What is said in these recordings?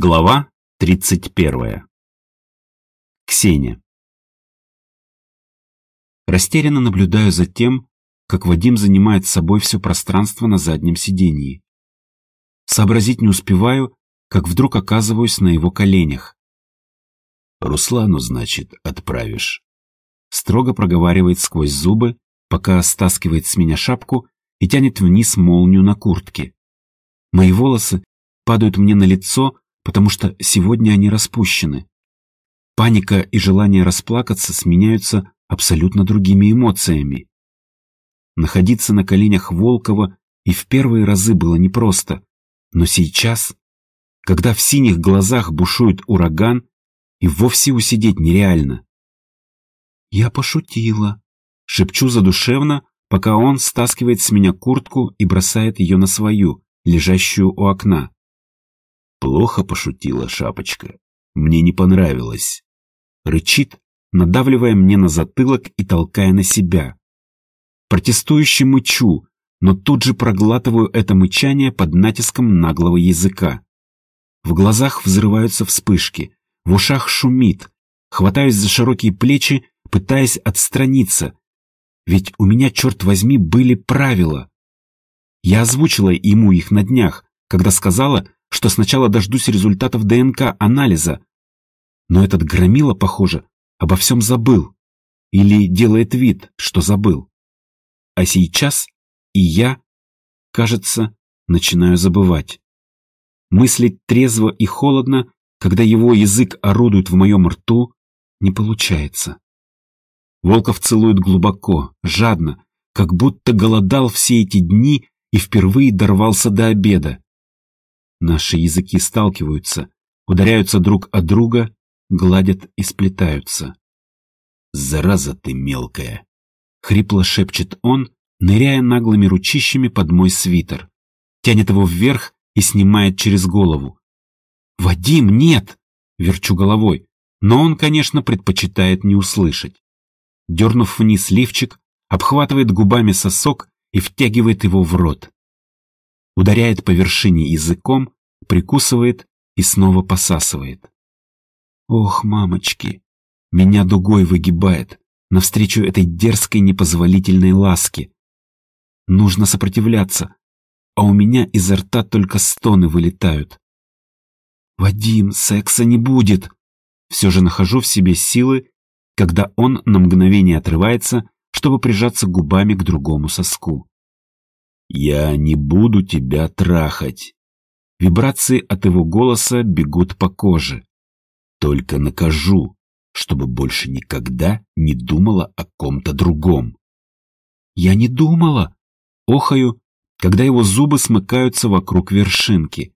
Глава 31. Ксения. Растерянно наблюдаю за тем, как Вадим занимает с собой все пространство на заднем сидении. Сообразить не успеваю, как вдруг оказываюсь на его коленях. «Руслану, значит, отправишь?» Строго проговаривает сквозь зубы, пока стаскивает с меня шапку и тянет вниз молнию на куртке. Мои волосы падают мне на лицо, потому что сегодня они распущены. Паника и желание расплакаться сменяются абсолютно другими эмоциями. Находиться на коленях Волкова и в первые разы было непросто, но сейчас, когда в синих глазах бушует ураган, и вовсе усидеть нереально. «Я пошутила», — шепчу задушевно, пока он стаскивает с меня куртку и бросает ее на свою, лежащую у окна. Плохо пошутила шапочка. Мне не понравилось. Рычит, надавливая мне на затылок и толкая на себя. Протестующе мычу, но тут же проглатываю это мычание под натиском наглого языка. В глазах взрываются вспышки, в ушах шумит, хватаюсь за широкие плечи, пытаясь отстраниться. Ведь у меня, черт возьми, были правила. Я озвучила ему их на днях, когда сказала, что сначала дождусь результатов ДНК-анализа. Но этот громила, похоже, обо всем забыл. Или делает вид, что забыл. А сейчас и я, кажется, начинаю забывать. Мыслить трезво и холодно, когда его язык орудует в моем рту, не получается. Волков целует глубоко, жадно, как будто голодал все эти дни и впервые дорвался до обеда. Наши языки сталкиваются, ударяются друг от друга, гладят и сплетаются. «Зараза ты мелкая!» — хрипло шепчет он, ныряя наглыми ручищами под мой свитер. Тянет его вверх и снимает через голову. «Вадим, нет!» — верчу головой, но он, конечно, предпочитает не услышать. Дернув вниз лифчик, обхватывает губами сосок и втягивает его в рот ударяет по вершине языком, прикусывает и снова посасывает. Ох, мамочки, меня дугой выгибает навстречу этой дерзкой непозволительной ласке. Нужно сопротивляться, а у меня изо рта только стоны вылетают. «Вадим, секса не будет!» Все же нахожу в себе силы, когда он на мгновение отрывается, чтобы прижаться губами к другому соску. «Я не буду тебя трахать». Вибрации от его голоса бегут по коже. «Только накажу, чтобы больше никогда не думала о ком-то другом». «Я не думала!» Охаю, когда его зубы смыкаются вокруг вершинки.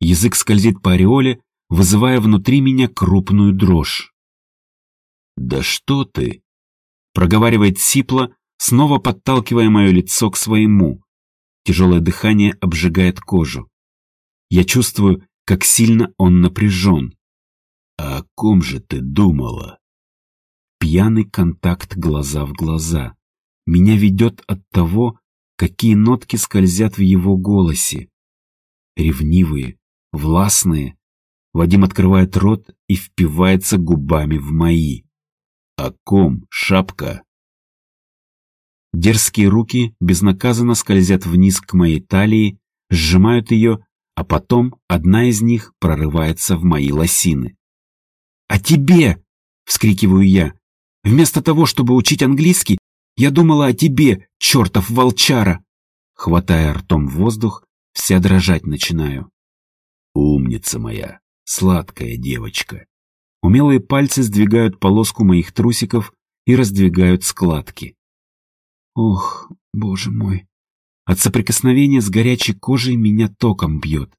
Язык скользит по ореоле, вызывая внутри меня крупную дрожь. «Да что ты!» проговаривает сипло, снова подталкивая мое лицо к своему. Тяжелое дыхание обжигает кожу. Я чувствую, как сильно он напряжен. «А о ком же ты думала?» Пьяный контакт глаза в глаза. Меня ведет от того, какие нотки скользят в его голосе. Ревнивые, властные. Вадим открывает рот и впивается губами в мои. «О ком, шапка?» Дерзкие руки безнаказанно скользят вниз к моей талии, сжимают ее, а потом одна из них прорывается в мои лосины. «А тебе!» — вскрикиваю я. «Вместо того, чтобы учить английский, я думала о тебе, чертов волчара!» Хватая ртом воздух, вся дрожать начинаю. «Умница моя, сладкая девочка!» Умелые пальцы сдвигают полоску моих трусиков и раздвигают складки. Ох, боже мой. От соприкосновения с горячей кожей меня током бьет.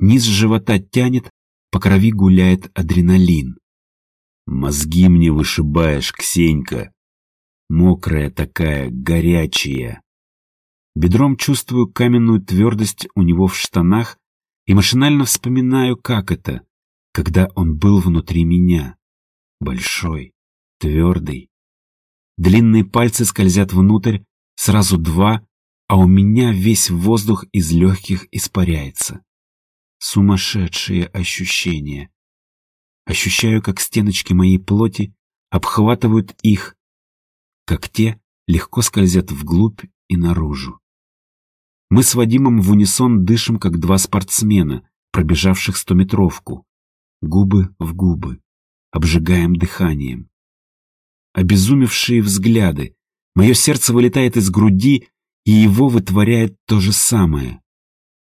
Низ живота тянет, по крови гуляет адреналин. Мозги мне вышибаешь, Ксенька. Мокрая такая, горячая. Бедром чувствую каменную твердость у него в штанах и машинально вспоминаю, как это, когда он был внутри меня. Большой, твердый, Длинные пальцы скользят внутрь, сразу два, а у меня весь воздух из легких испаряется. Сумасшедшие ощущения. Ощущаю, как стеночки моей плоти обхватывают их, как те легко скользят вглубь и наружу. Мы с Вадимом в унисон дышим, как два спортсмена, пробежавших стометровку. Губы в губы. Обжигаем дыханием. Обезумевшие взгляды. Мое сердце вылетает из груди, и его вытворяет то же самое.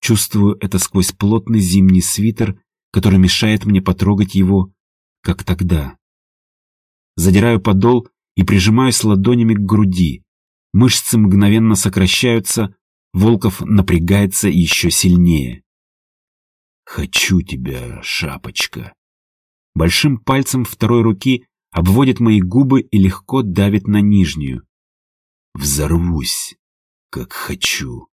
Чувствую это сквозь плотный зимний свитер, который мешает мне потрогать его, как тогда. Задираю подол и прижимаюсь ладонями к груди. Мышцы мгновенно сокращаются, Волков напрягается еще сильнее. «Хочу тебя, шапочка». Большим пальцем второй руки обводит мои губы и легко давит на нижнюю. Взорвусь, как хочу.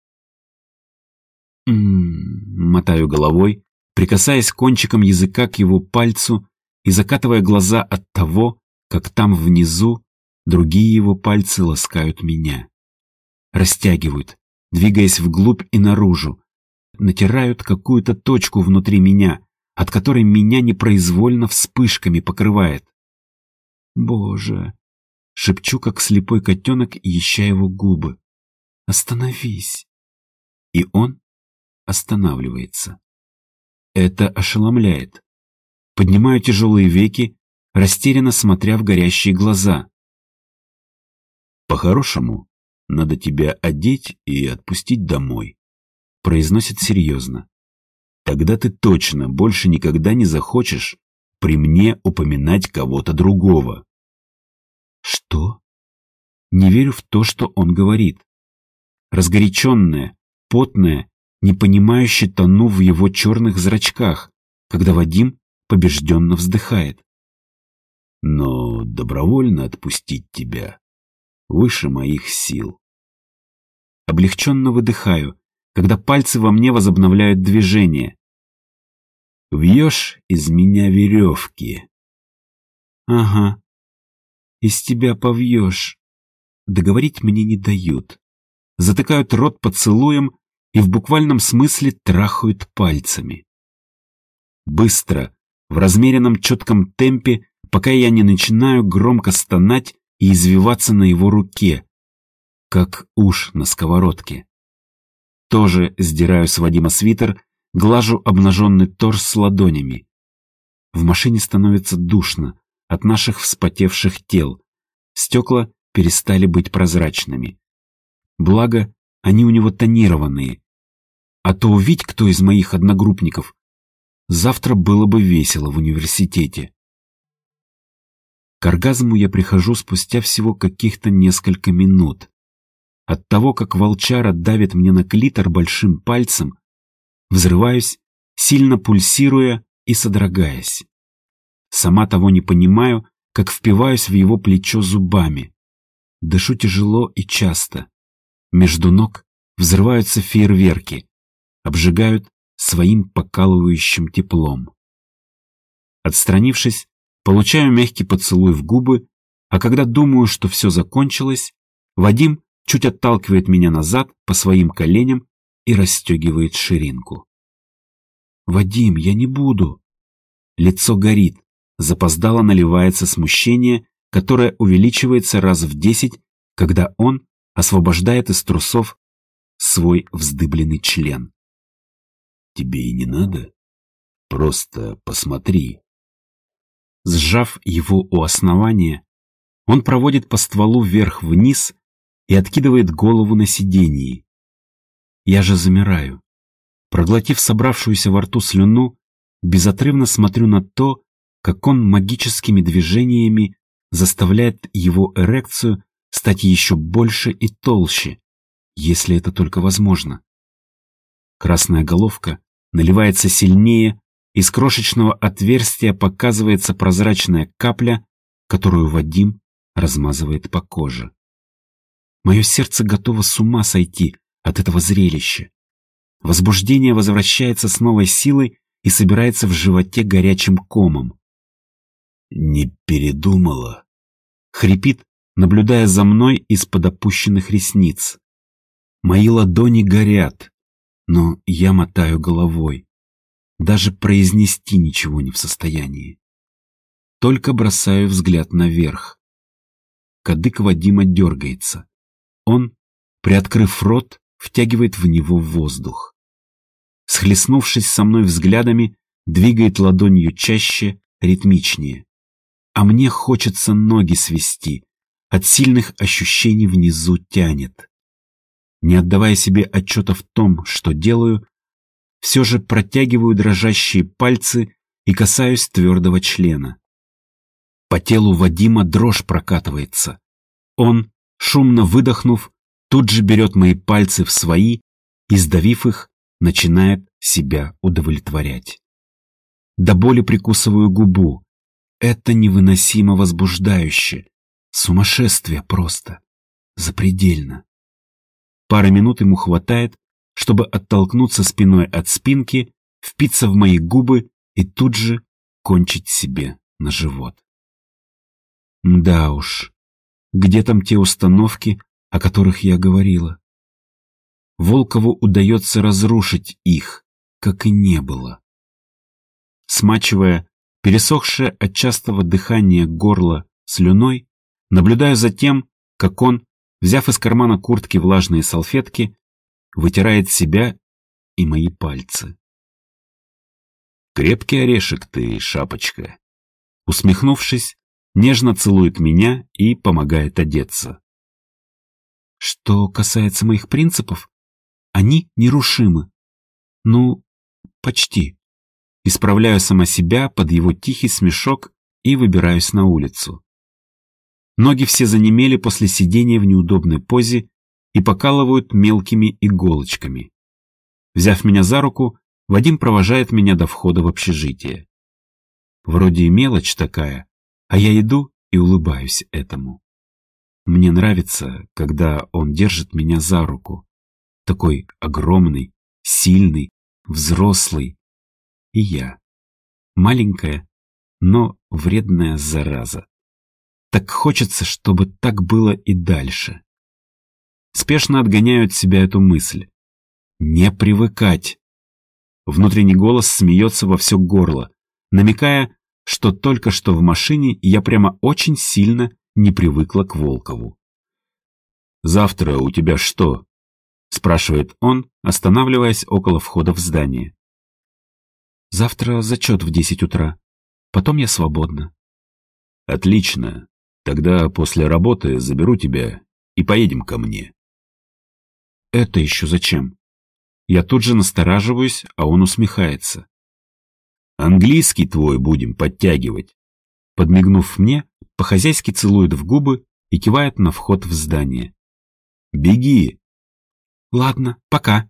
М-м, мотаю головой, прикасаясь кончиком языка к его пальцу и закатывая глаза от того, как там внизу другие его пальцы ласкают меня. Растягивают, двигаясь вглубь и наружу, натирают какую-то точку внутри меня, от которой меня непроизвольно вспышками покрывает. Боже! Шепчу, как слепой котенок, ища его губы. Остановись! И он останавливается. Это ошеломляет. Поднимаю тяжелые веки, растерянно смотря в горящие глаза. «По-хорошему, надо тебя одеть и отпустить домой», — произносит серьезно. «Тогда ты точно больше никогда не захочешь при мне упоминать кого-то другого». «Что?» Не верю в то, что он говорит. Разгоряченная, потная, непонимающе тону в его черных зрачках, когда Вадим побежденно вздыхает. Но добровольно отпустить тебя выше моих сил. Облегченно выдыхаю, когда пальцы во мне возобновляют движение. Вьешь из меня веревки. Ага, из тебя повьешь. Договорить мне не дают. Затыкают рот поцелуем и в буквальном смысле трахают пальцами. Быстро, в размеренном четком темпе, пока я не начинаю громко стонать и извиваться на его руке, как уж на сковородке. Тоже сдираю с Вадима свитер, глажу обнаженный торс с ладонями. В машине становится душно от наших вспотевших тел. Стекла перестали быть прозрачными. Благо, они у него тонированные, а то увидь кто из моих одногруппников. Завтра было бы весело в университете. К оргазму я прихожу спустя всего каких-то несколько минут. От того, как волчара давит мне на клитор большим пальцем, взрываюсь, сильно пульсируя и содрогаясь. Сама того не понимаю, как впиваюсь в его плечо зубами. Дышу тяжело и часто. Между ног взрываются фейерверки обжигают своим покалывающим теплом. Отстранившись, получаю мягкий поцелуй в губы, а когда думаю, что все закончилось, Вадим чуть отталкивает меня назад по своим коленям и расстегивает ширинку. «Вадим, я не буду!» Лицо горит, запоздало наливается смущение, которое увеличивается раз в десять, когда он освобождает из трусов свой вздыбленный член. Тебе и не надо. Просто посмотри. Сжав его у основания, он проводит по стволу вверх-вниз и откидывает голову на сиденье. Я же замираю. Проглотив собравшуюся во рту слюну, безотрывно смотрю на то, как он магическими движениями заставляет его эрекцию стать еще больше и толще, если это только возможно. Красная головка наливается сильнее, из крошечного отверстия показывается прозрачная капля, которую Вадим размазывает по коже. Мое сердце готово с ума сойти от этого зрелища. Возбуждение возвращается с новой силой и собирается в животе горячим комом. «Не передумала?» — хрипит, наблюдая за мной из-под опущенных ресниц. Мои ладони горят, но я мотаю головой. даже произнести ничего не в состоянии. Только бросаю взгляд наверх. Кадык Вадима дергается. Он, приоткрыв рот, втягивает в него воздух. Схлестнувшись со мной взглядами, двигает ладонью чаще, ритмичнее. А мне хочется ноги свести, от сильных ощущений внизу тянет. Не отдавая себе отчета в том, что делаю, все же протягиваю дрожащие пальцы и касаюсь твердого члена. По телу Вадима дрожь прокатывается. Он, шумно выдохнув, тут же берет мои пальцы в свои и, сдавив их, начинает себя удовлетворять. До боли прикусываю губу. Это невыносимо возбуждающе. Сумасшествие просто. Запредельно. Пара минут ему хватает, чтобы оттолкнуться спиной от спинки, впиться в мои губы и тут же кончить себе на живот. Да уж, где там те установки, о которых я говорила. Волкову удается разрушить их, как и не было. Смачивая пересохшее от частого дыхания горло слюной, наблюдаю за тем, как он, взяв из кармана куртки влажные салфетки, вытирает себя и мои пальцы. «Крепкий орешек ты, шапочка!» Усмехнувшись, нежно целует меня и помогает одеться. Что касается моих принципов, они нерушимы. Ну, почти. Исправляю сама себя под его тихий смешок и выбираюсь на улицу. Ноги все занемели после сидения в неудобной позе и покалывают мелкими иголочками. Взяв меня за руку, Вадим провожает меня до входа в общежитие. Вроде и мелочь такая, а я иду и улыбаюсь этому. Мне нравится, когда он держит меня за руку. Такой огромный, сильный, взрослый. И я. Маленькая, но вредная зараза. Так хочется, чтобы так было и дальше. Спешно отгоняю от себя эту мысль. Не привыкать. Внутренний голос смеется во все горло, намекая, что только что в машине я прямо очень сильно не привыкла к Волкову. «Завтра у тебя что?» — спрашивает он, останавливаясь около входа в здание. «Завтра зачет в десять утра. Потом я свободна». «Отлично. Тогда после работы заберу тебя и поедем ко мне». «Это еще зачем?» Я тут же настораживаюсь, а он усмехается. «Английский твой будем подтягивать». Подмигнув мне, по-хозяйски целует в губы и кивает на вход в здание. «Беги!» «Ладно, пока».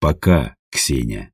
«Пока, Ксения».